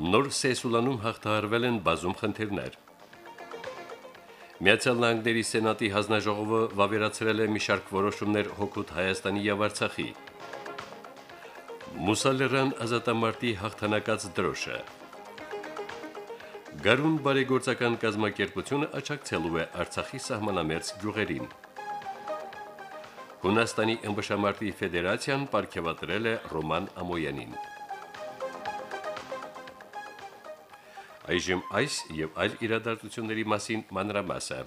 Նոր Սեսուլանում հաղթահարվել են բազում խնդիրներ։ Միացյալ Նահանգների Սենատի հանձնաժողովը վավերացրել է մի շարք որոշումներ հոգուտ Հայաստանի եւ Արցախի։ Մուսալերան ազատամարտի հաղթանակած դրոշը։ Գարուն բարեգործական կազմակերպությունը աչակցելու է Արցախի սահմանամերձ գյուղերին։ Հունաստանի ըմբշամարտի ֆեդերացիան ապարգևատրել է Ռոման Ամոյանին։ Այժմ այս եւ այլ իրադարձությունների մասին մանրամասը։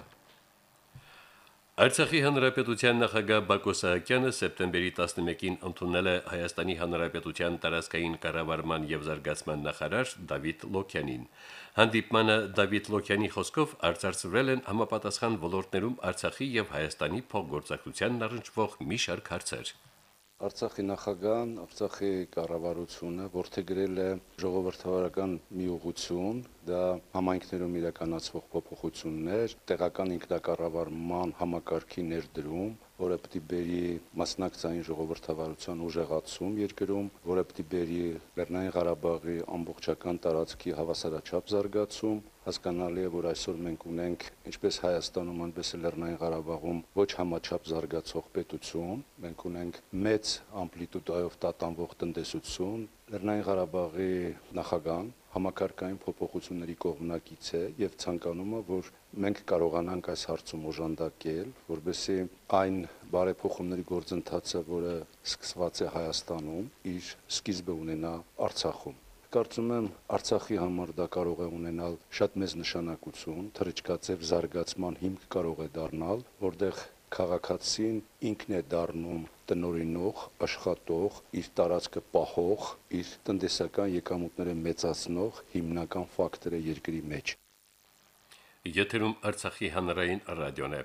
Արցախի հանրապետության նախագահ Բակո Սահակյանը սեպտեմբերի 11-ին ընդունել է Հայաստանի հանրապետության տարածքային կառավարման եւ զարգացման նախարար Դավիթ Լոքյանին։ Հանդիպմանը Դավիթ Լոքյանի խոսքով արձարծվել են համապատասխան ոլորտներում Արցախի եւ Հայաստանի փոխգործակցությանն առնչվող մի շարք հարցեր։ Արցախի նախագահան, Արցախի կառավարությունը ողջագրել է ժողովրդավարական մի ուղություն, դա համայնքներում իրականացվող փոփոխություններ, տեղական ինքնակառավարման համակարգի ներդրում, որը է բերի մասնակցային ժողովրդավարության ուժեղացում երկրում, որը է բերի Լեռնային Ղարաբաղի ամբողջական տարածքի հավասարաչափ զարգացում, հասկանալի է, որ այսօր մենք ունենք ինչպես Հայաստանում, այնպես էլ Լեռնային Ղարաբաղում ոչ համաչափ զարգացող պետություն, մենք ունենք մեծ ամպլիտուդայով տատանվող տնտեսություն, Լեռնային Ղարաբաղի նախագահան համակարգային փոփոխությունների կողմնակից է եւ ցանկանում է, որ մենք կարողանանք այս հարցում օժանդակել, որբեսի այն բարեփոխումների գործընթացը, որը սկսված է Հայաստանում, իր սկիզբը ունենա Արցախում կարծում եմ Արցախի համար դա կարող է ունենալ շատ մեծ նշանակություն, թրիչկացև զարգացման հիմք կարող է դառնալ, որտեղ քաղաքացին ինքն է դառնում տնորինող, աշխատող, իր տարածքը պահող, իր տնտեսական եկամուտները մեծացնող հիմնական ֆակտոր է երկրի մեջ։ Եթերում Արցախի հանրային ռադիոն է։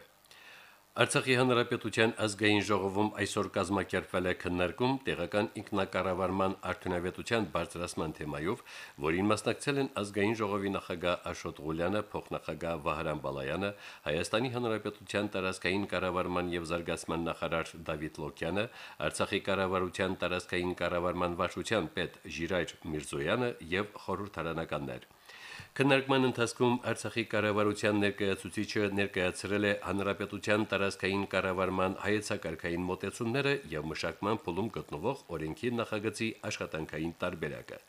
Արցախի հանրապետության ազգային ժողովում այսօր կազմակերպվել է քննարկում տեղական ինքնակառավարման արդյունավետության բարձրացման թեմայով, որին մասնակցել են ազգային ժողովի նախագահ Աշոտ Ղուլյանը, փոխնախագահ Վահրամ Բալայանը, Հայաստանի հանրապետության տարածքային կառավարման եւ զարգացման նախարար Դավիթ Լոկյանը, Արցախի կառավարության տարածքային կառավարման վարչության պետ Ժիրայր Միրզոյանը եւ խորհրդարանականներ։ Քննարկման ընթացքում Արցախի կառավարության ներկայացուցիչը ներկայացրել է հանրապետության տարածքային կառավարման հայեցակարգային մոտեցումները եւ մշակման փուլում գտնվող օրենքի նախագծի աշխատանքային տարբերակը։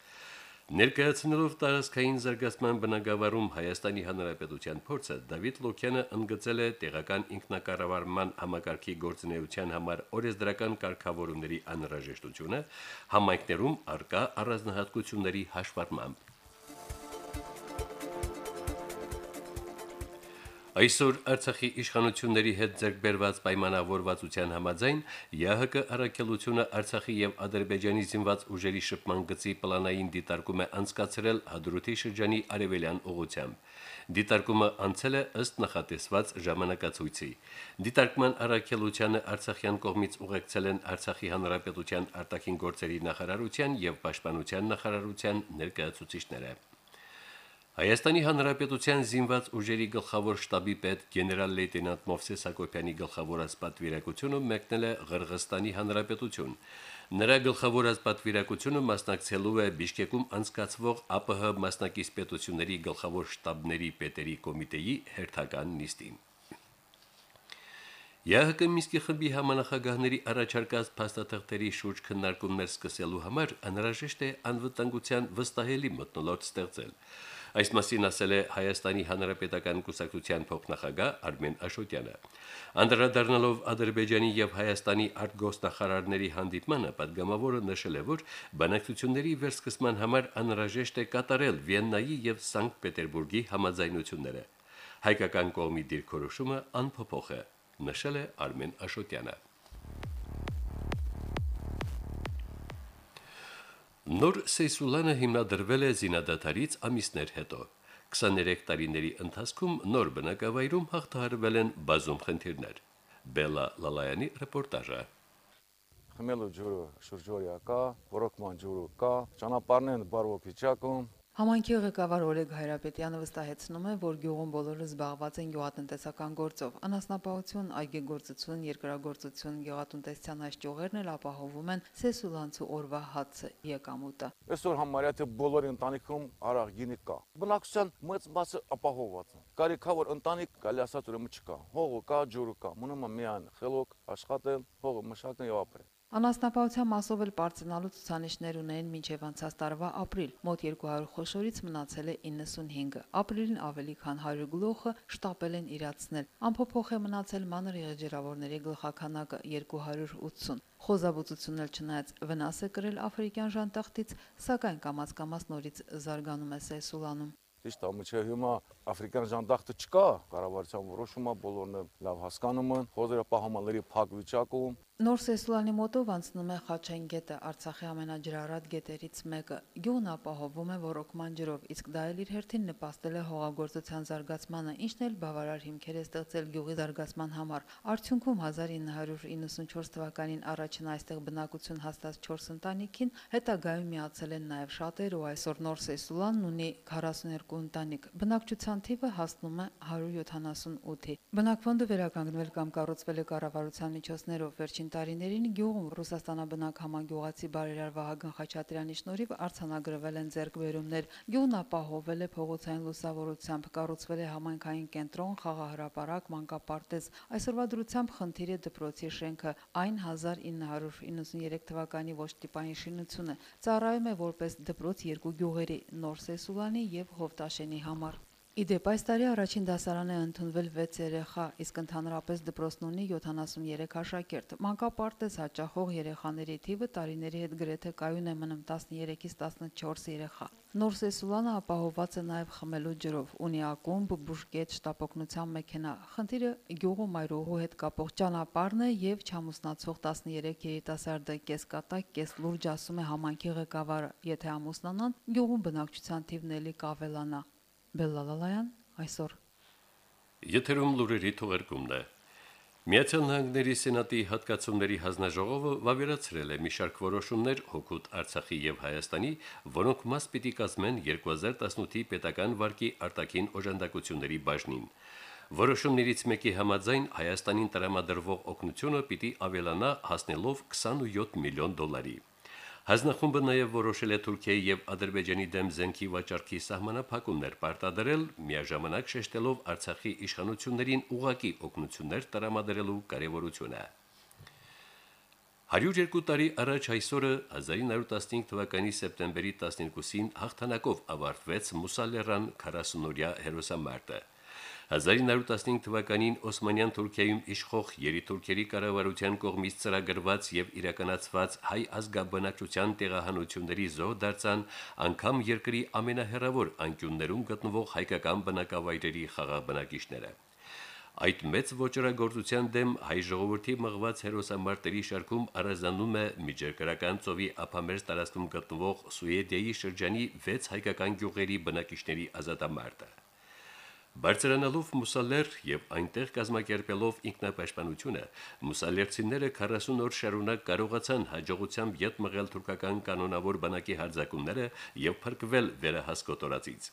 Ներկայացնելով տարածքային զարգացման բնագավառում Հայաստանի Հանրապետության փորձը Դավիթ Լոքյանը ընդգծել է տեղական ինքնակառավարման համակարգի գործունեության համար օրեսդրական կարգավորումների անհրաժեշտությունը համայնքներում արկա առանձնահատկությունների հաշվառմամբ։ Այսօր Արցախի իշխանությունների հետ ձեռքբերված պայմանավորվածության համաձայն ՀՀԿ առաքելությունը Արցախի եւ Ադրբեջանի զինված ուժերի շփման գծի պլանային դիտարկում է անցկացրել Հադրութի շրջանի արևելյան ուղությամբ։ Դիտարկումը անցել է ըստ նախատեսված ժամանակացույցի։ Դիտարկման առաքելությանը Արցախյան կողմից ուղեկցել են Արցախի հանրապետության արտաքին գործերի նախարարության եւ պաշտպանության նախարարության ներկայացուցիչները։ Հայաստանի Հանրապետության զինված ուժերի գլխավոր շտաբի պետ գեներալ լեյտենանտ Մովսես Հակոբյանի գլխավորած պատվիրակությունը մեկնել է Ղրղստանի Հանրապետություն։ Նրա գլխավորած պատվիրակությունը մասնակցելու է Բիշկեկում անցկացվող ԱՊՀ մասնակից պետությունների գլխավոր շտաբների պետերի կոմիտեի հերթական նիստին։ ԵՀԿ Միսկի խմբի համանախագահների առաջարկած փաստաթղթերի շուրջ քննարկումներ սկսելու համար անհրաժեշտ է անվտանգության վստահելի մտնոլորտ ստեղծել։ Այս մասին ասել է Հայաստանի Հանրապետական կուսակցության փոխնախագահ Արմեն Աշոտյանը։ Անդրադառնալով Ադրբեջանի եւ Հայաստանի արտգործնախարարների հանդիպմանը, падգամավորը նշել է, որ բանակցությունների վերսկսման համար անհրաժեշտ է կատարել Վիեննայի եւ Սանկտ Պետերբուրգի համաձայնությունները։ Հայկական կողմի դիրքորոշումը անփոփոխ է նշել է Արմեն Աշոտյանը։ Նոր Սեյսուլանը հիմնադրվել է զինադատարից ամիսներ հետո։ 23 տարիների ընթացքում նոր բնակավայրում հաղթահարվել են բազում խնդիրներ։ Բելա Լալայանի ռեպորտաժը։ Խմելու ջուրը շուրջօրյա կա, ռոկման ջուրը կա, ճանապարհներն բարվոք վիճակում, Համանքի ղեկավար Օլեգ Հայրապետյանը վստահեցնում է, որ գյուղում բոլորը զբաղված են գյուղատնտեսական գործով։ Անասնապահություն, այգեգործություն, երկրագործություն, գյուղատնտեսության այս ճյուղերն էլ ապահովում են Սեսուլանցու օրվա հացը եկամուտը։ Այսօր համարյա թե բոլոր ընտանիքում արաղ գինի կա։ Բնակչության մեծ մասը ապահովված է։ Կարիքա որ ընտանիք գալի ասած ուրեմն չկա։ Հողը կա, ջուրը կա։ Մնում է միայն խելոք աշխատել, հողը մշակել եւ ապրել։ Անասնապահության մասով էլ պարծենալու ցուցանիշներ ունեն մինչև անցած տարվա ապրիլ։ Մոտ 200 խոշորից մնացել է 95-ը։ Ապրիլին ավելի քան 100 գլուխը շտապել են իրացնել։ Ամփոփող է մնացել մանր եղջերավորների գլխականակը 280։ Խոզաբուծությունն էլ չնայած վնաս է կրել աֆրիկյան ժանտախտից, սակայն կամած-կամած նորից զարգանում է Սեսուլանում։ Ճիշտ է, միջև հիմա աֆրիկյան ժանդախտը չկա, կառավարության որոշումը բոլորն լավ հասկանում են, խոզերը պահամանների փակ վիճակում, Նոր Սեսուլանի մոտով անցնում է Խաչեն գետը, Արցախի ամենաջրարատ գետերից մեկը։ Գյուղն ապահովում է ռոռոկման ջրով, իսկ դա էլ իր հերթին նպաստել է հողագործության զարգացմանը, ինչն էլ բավարար հիմքեր է ստեղծել գյուղի զարգացման համար։ Արդյունքում 1994 թվականին առաջին այստեղ բնակություն հաստատ 4 ընտանիքին հետագայում միացել են նաև շատեր ու այսօր Նոր Սեսուլանն ունի 42 ընտանիք։ Բնակչության թիվը հասնում է 178-ի։ Բնակվոնդը վերականգնվել կամ կառուցվել է կառավարության միջոցներով վերջին տարիներին գյուղում Ռուսաստանաբնակ համագյուղացի բարերար Վահագն Խաչատրյանի շնորհիվ արցանագրվել են ձեռքբերումներ։ Գյուղն ապահովել է փողոցային լուսավորությամբ, կառուցվել է համայնքային կենտրոն, խաղահրապարակ, մանկապարտեզ։ Այսօրվա դրությամբ խնդիր է դպրոցի շենքը, այն 1993 թվականի ոչ տիպային շինություն է։ Ծառայում է որպես դպրոց երկու գյուղերի՝ Նոր Սեսուլանի եւ Հովտաշենի համար։ Իդեպ այս տարի առաջին դասարան է ընդունվել 6 երեխա, իսկ ընդհանրապես դպրոցն ունի 73 աշակերտ։ Մանկապարտեզ հաճախող երեխաների թիվը տարիների հետ գրեթե կայուն է մնում 13-ից 14 երեխա։ Նոր Սեսուլանը ապահովված է նաև խմելու ջրով, ունի ակումբ, բուժկետ, շտապօգնության մեքենա։ Խնդիրը գյուղում այրուհու հետ կապող ճանապարհն է եւ չամուսնացող 13 երիտասարդը կես կատակ, կես լուրջ ասում է համանքի ղեկավարը։ Եթե ամուսնանան, գյուղում բնակչության թիվն էլի կավելանա։ Բելլալալայան այսօր Եթերում լուրերի թողարկումն է։ Միացյալ Նահանգների Սենատի հատկացումների հանձնաժողովը վավերացրել է մի շարք որոշումներ հոգուտ Արցախի եւ Հայաստանի, որոնք մաս պիտի կազմեն 2018-ի պետական վարկի արտաքին օժանդակությունների բաժնին։ Որոշումներից մեկի համաձայն Հայաստանին տրամադրվող օգնությունը պիտի ավելանա հասնելով 27 միլիոն դոլարի։ Հանձնախումբը նաև որոշել է Թուրքիայի եւ Ադրբեջանի դեմ զենքի վաճառքի սահմանափակումներ պարտադրել, միաժամանակ շեշտելով Արցախի իշխանություններին ուղակի օգնություններ տրամադրելու կարևորությունը։ 102 տարի առաջ այսօրը 1915 թվականի սեպտեմբերի 12-ին հաղթանակով ավարտվեց Մուսալերան 40-օրյա հերոսամարտը։ 1915 թվականին Օսմանյան Թուրքիայում իշխող երիտուրքերի կառավարության կողմից ծրագրված եւ իրականացված հայ ազգաբնակչության տեղահանությունների զոհ դարձան անգամ երկրի ամենահեռավոր անկյուններում գտնվող հայկական բնակավայրերի խաղաղբնակիչները։ Այդ մեծ ոչրագործության դեմ հայ ժողովրդի մղված հերոսամարտերի շարքում առանձնանում է միջերկրական ծովի ափամերձ տարածքում գտնվող Սուեդիայի շրջանի 6 հայկական գյուղերի բնակիչների ազատամարտը։ Բարձրանալով Մուսալեր եւ այնտեղ կազմակերպելով ինքնապաշտպանությունը, մուսալերցիները 40 օր շարունակ կարողացան հաջողությամբ յետ մղել թուրքական կանոնավոր բանակի հարձակումները եւ փրկվել վերահասկոտորածից։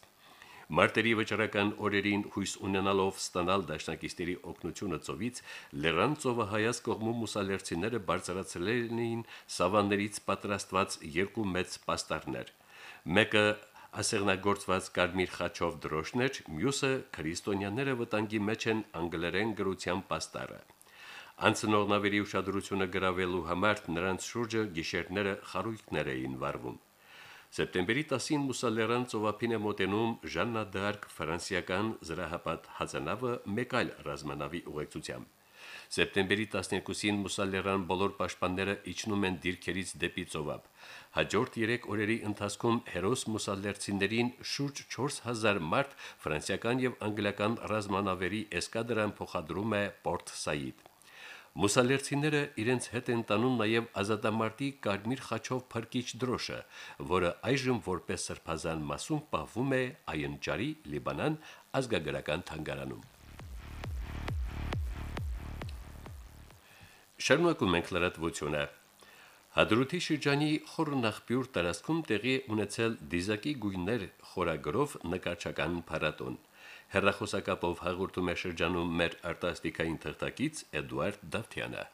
Մարտերի վճռական օրերին հույս ունենալով ստանալ դաշնակիցների օգնությունը ծովից, Լեռան ծովահայաց կողմում մուսալերցիները բարձրացրել էին սավաններից պատրաստված երկու մեծ պաստառներ։ Մեկը ասեղնագործված կարմիր խաչով դրոշներ, մյուսը քրիստոնյաները վտանգի մեջ են անգլերեն գրության պաստառը։ Անցնող նավերի ուշադրությունը գրավելու համար նրանց շուրջը գիշերները խարույկներ էին վառվում։ Սեպտեմբերի 10-ին Մուսալերան ծովափին է մոտենում Ժաննա դ'Արկ ֆրանսիական զրահապատ հազանավը մեկ այլ ռազմանավի ուղեկցությամբ։ Սեպտեմբերի 12-ին Մուսալերան բոլոր պաշտպանները իջնում են դիրքերից դեպի ծովափ։ Հաջորդ 3 օրերի ընթացքում հերոս մուսալերցիներին շուրջ 4000 մարդ ֆրանսիական եւ անգլիական ռազմանավերի էսկադրան փոխադրում է Պորտ Սաիդ։ Մուսալերցիները իրենց հետ են տանում նաև ազատամարտի կարմիր խաչով փրկիչ դրոշը, որը այժմ որպես սրբազան մասում պահվում է Այնջարի Լիբանան ազգագրական թանգարանում։ Շարունակում ենք լրատվությունը։ Հադրութի շրջանի խորնախպյուր տարածքում տեղի ունեցել դիզակի գույներ խորագրով նկարչական փառատոն։ Հերրախոսակապով հաղորդում է շրջանում մեր արտասթիկային թղթակից Էդուարդ Դավթյանը։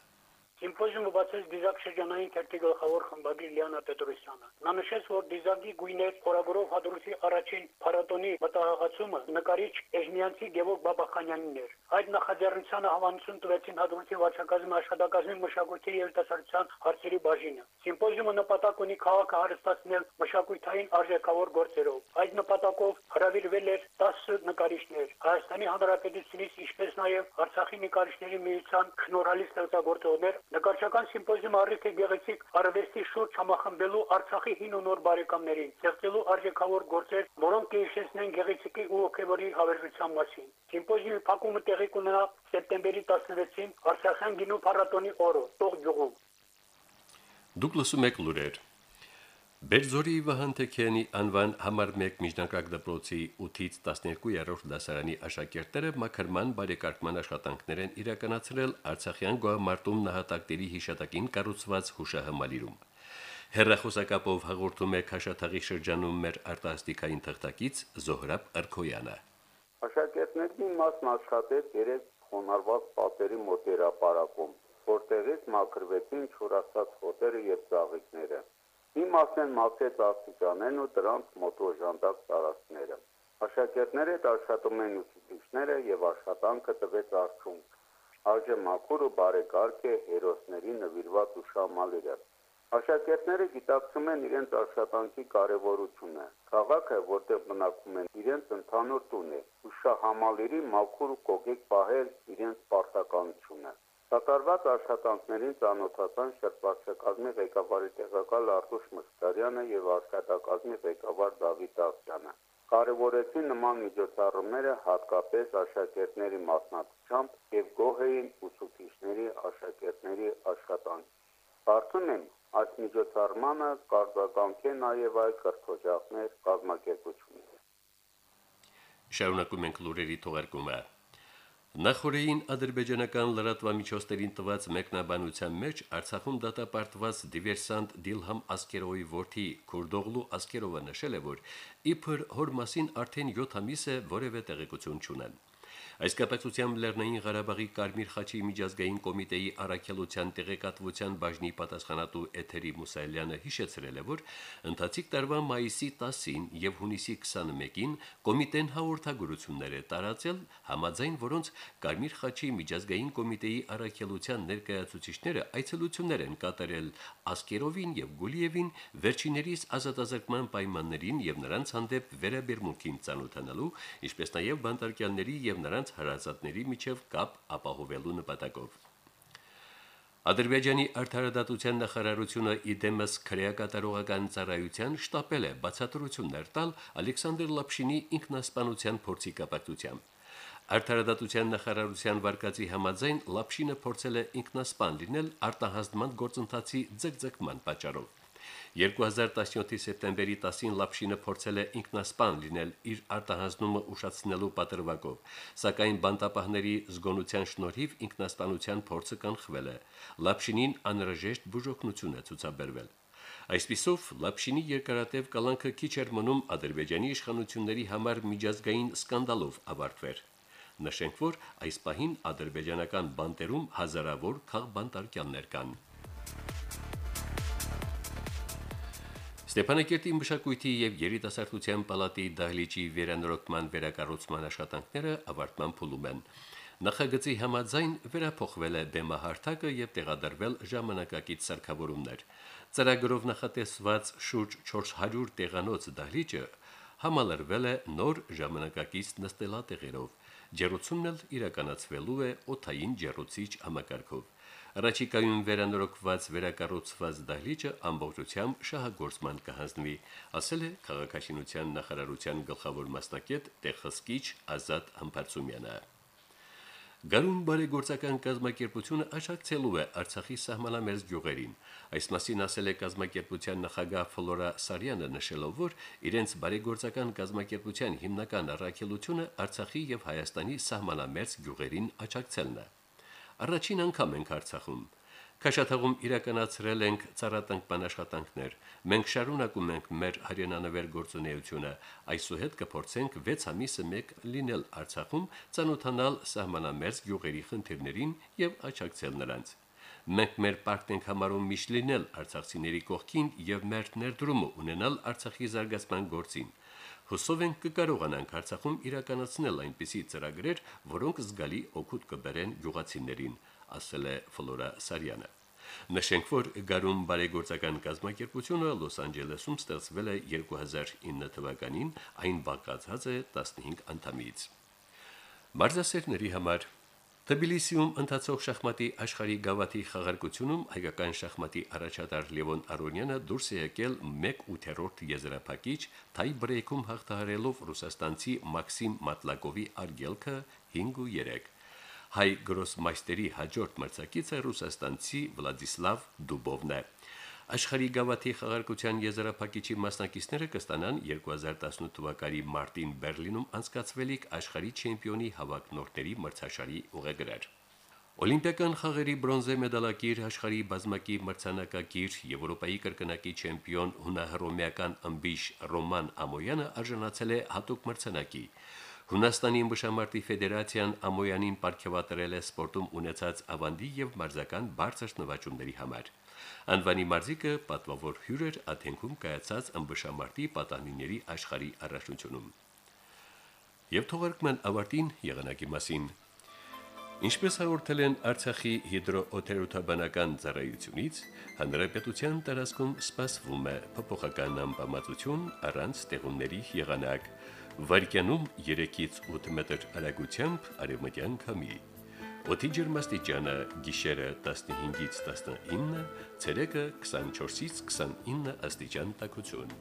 Սիմպոզիումը բացեց Դիզակ շրջանային քերթի գլխավոր խմբագիր Լիանա Պետրոսյանը։ Նա նշեց, որ Դիզակի գույներ խորագրով հադրուցի առաջին փառատոնի մտահղացումը նկարիչ Էժմյանցի Գևորգ Բաբախանյանին էր։ Այդ նախաձեռնությանը հավանություն տվեցին հադրուցի վարչակազմի աշխատակազմի մշակույթի եւ տնտեսական հարցերի բաժինը։ Սիմպոզիումը նպատակ ունի քաղաքը հարստացնել մշակութային արժեքավոր գործերով։ Այդ նպատակով հրավիրվել էր 10 նկարիչներ Հայաստանի Հանրապետությունից, ինչպես նաեւ Արցախի նկարիչների միության քնորալի ստեղծագործողներ Նկարչական սիմպոզիումը առիթ է գեղեցիկ արվեստի շուրջ համախմբելու Արցախի հին ու նոր բարեկամներին, ստեղծելու արժեքավոր գործեր, որոնք կհիշեցնեն գեղեցիկի ու ոգևորի հավերժության մասին։ Սիմպոզիումի փակումը տեղի կունենա սեպտեմբերի 16-ին Արցախյան գինու փառատոնի օրը, Տող գյուղում։ Դուք լսում եք լուրեր։ Բերձորի Վահան Թեքյանի անվան համար 1 միջնակարգ դպրոցի 8-ից 12-րդ դասարանի աշակերտները մակարման բարեկարգման աշխատանքներ են իրականացրել Արցախյան գոհամարտում նահատակների հիշատակին կառուցված հուշահամալիրում։ Հերրախոսակապով հաղորդում է Քաշաթաղի շրջանում մեր արտասթիկային թղթակից Զոհրաբ Արքոյանը։ Աշակերտների մասն աշխատեց 3 խոնարհված պատերի մոտ երապարակում, որտեղից մաքրվեցին չորացած խոտերը եւ ծաղիկները։ Մի մասն մաքրեց աստիճանեն ու դրանց մոտոժանդակ տարածքները։ Աշակերտները հետ աշխատում են ուսուցիչները եւ աշխատանքը տվեց արդյունք։ Արժե մաքուր ու բարեկարգ է հերոսների նվիրված ուշամալիրը։ Աշակերտները գիտակցում են իրենց աշխատանքի կարևորությունը։ Քաղաքը, որտեղ բնակվում են, իրենց ընդհանուր տուն է։ Ուշահամալիրի մաքուր ու կողիկ պահել իրենց պարտականությունը։ Կատարված աշխատանքներին ծանոթացան շրջակազմի ղեկավարի տեղակալ Արտուշ Մխիթարյանը եւ աշխատակազմի ղեկավար Դավիթ Ասյանը։ Կարևորեցին նման միջոցառումները հատկապես աշակերտների մասնակցությամբ եւ գոհ էին ուսուցիչների աշակերտների աշխատանք։ Կարծում եմ, այս միջոցառմանը կարձականքե նաև այլ կրթօջախներ կազմակերպությունները։ Շարունակում ենք լուրերի թողարկումը։ Նախորդին ադրբեջանական լրատվամիջոցներին տված մեկնաբանության մեջ Արցախում դատապարտված դիվերսանտ Դիլհամ Ասկերովի որդի Քուրդողլու Ասկերովը նշել է, որ իբր հոր մասին արդեն 7 ամիս է որևէ տեղեկություն չունեն։ Այս կապակցությամբ Լեռնային Ղարաբաղի Կարմիր խաչի միջազգային կոմիտեի առաքելության տեղեկատվության բաժնի պատասխանատու Էթերի Մուսայելյանը հիշեցրել է, որ ընթացիկ տարվա մայիսի 10-ին եւ հունիսի 21-ին կոմիտեն հաղորդագրություններ է տարածել, համաձայն որոնց Կարմիր խաչի միջազգային կոմիտեի առաքելության ներկայացուցիչները այցելություններ են կատարել Ասկերովին եւ Գուլիևին վերջիներիս ազատազրկման պայմաններին եւ նրանց հանդեպ վերաբերմունքին ցանոթանալու, ինչպես նաեւ բանտարկյալների եւ նրանց նրանց հարազատների միջև կապ ապահովելու նպատակով։ Ադրբեջանի արդարադատության նախարարությունը իդեմս քրեակատարողական ծառայության շտապել է բացատրություններ տալ Ալեքսանդր Լապշինի ինքնասպանության փորձի կապակցությամբ։ Արդարադատության նախարարության վարկածի համաձայն Լապշինը փորձել է ինքնասպան լինել արտահանձնման գործընթացի ձգձգման պատճառով։ 2017-ի սեպտեմբերի 10-ին Լապշինը փորձել է ինքնասպան լինել իր արտահանձնումը ուշացնելու պատրվակով, սակայն բանտապահների զգոնության շնորհիվ ինքնասպանության փորձը կանխվել է։ Լապշինին անհրաժեշտ բուժօգնություն է ցուցաբերվել։ Այսպիսով Լապշինի երկարատև կալանքը քիչ էր մնում Ադրբեջանի իշխանությունների համար միջազգային սկանդալով ավարտվեր։ Նշենք, որ այս պահին ադրբեջանական բանտերում հազարավոր քաղբանտարկյաններ կան։ Ստեփանակերտի մշակույթի եւ երիտասարդության պալատի դահլիճի վերանորոգման վերակառուցման աշխատանքները ավարտման փուլում են։ Նախագծի համաձայն վերափոխվել է բեմահարթակը եւ տեղադրվել ժամանակակից սարքավորումներ։ Ծրագրով նախատեսված շուրջ 400 տեղանոց դահլիճը համալրվել է նոր ժամանակակից նստելատեղերով։ Ջերուցումն էլ իրականացվելու է օթային ջերուցիչ համակարգով։ Ռաչիկայում վերանորոգված վերակառուցված դահլիճը ամբողջությամբ շահագործման կհանձնվի, ասել է քաղաքաշինության նախարարության գլխավոր մասնակետ Տեխսկիչ Ազատ Համբարձումյանը։ Գարուն բարեգործական կազմակերպությունը աջակցելու է Արցախի սահմանամերձ գյուղերին։ Այս մասին ասել է կազմակերպության նախագահ Ֆլորա Սարյանը նշելով, որ իրենց բարեգործական կազմակերպության հիմնական առաքելությունը Արցախի եւ Հայաստանի սահմանամերձ գյուղերին աջակցելն է։ Առաջին անգամ ենք Արցախում Քաշաթաղում իրականացրել ենք ծառատանկման աշխատանքներ։ Մենք շարունակում ենք մեր հայրենանվեր գործունեությունը։ Այսուհետ կփորձենք 6 ամիսը մեկ լինել Արցախում, ցանոթանալ սահմանամերձ գյուղերի խնդիրներին եւ աջակցել նրանց։ Մենք մեր պարտք ենք համարում միշտ լինել արցախցիների կողքին եւ մեր ներդրումը ունենալ Արցախի զարգացման գործին։ Հուսով ենք կկարողանանք Արցախում իրականացնել այնպիսի ծրագրեր, որոնք զգալի օգուտ կբերեն գյուղացիներին ասել է Ֆլորա Սարյանը։ Նշենք, որ Գարուն բարեգործական կազմակերպությունը Լոս Անջելեսում ստեղծվել է 2009 թվականին, այն բաղկացած է 15 անդամից։ Մարզասերների համար Թբիլիսիում ընթացող շախմատի աշխարհի գավաթի խաղարկությունում հայկական շախմատի առաջատար Լևոն Արոնյանը դուրս է եկել 1/8-րդ եզրափակիչ թայ բրեյքում հաղթահարելով ռուսաստանցի Մաքսիմ Մատլակովի արգելքը 5-3 հայ գրոսմայստերի հաջորդ մրցակիցը ռուսաստանցի Վլադիսլավ Դուբովն է։ Աշխարհի գավաթի խաղարկության եզրափակիչի մասնակիցները կստանան 2018 թվականի մարտին Բերլինում անցկացվելիք աշխարհի չեմպիոնի հավաքնորդների մրցաշարի ուղեգրեր։ Օլիմպիական խաղերի բրոնզե մեդալակիր աշխարհի բազմակի մրցանակակիր Եվրոպայի կրկնակի չեմպիոն հունահռոմեական ըմբիշ Ռոման Ամոյանը արժանացել է հատուկ մրցանակի։ Հունաստանի ըմբշամարտի ֆեդերացիան Ամոյանին ապարգևատրել է սպորտում ունեցած ավանդի եւ մարզական բարձր նվաճումների համար։ Անվանի մարզիկը պատվավոր հյուր էր Աթենքում կայացած ըմբշամարտի պատանիների աշխարհի առաջնությունում։ Եվ թողարկման ավարտին եղանակի մասին Ինչպես հաղորդել են Արցախի հիդրոօթերոթաբանական ծառայությունից, հանրապետության տարածքում սպասվում է փոփոխական ամպամածություն առանց ստեղումների եղանակ վարկյանում 3-ից 8 մետր հեռագությամբ արևմտյան քամի։ Օդի ջերմաստիճանը՝ գիշերը 15-ից 19, ցերեկը 24-ից 29 աստիճան տաքություն։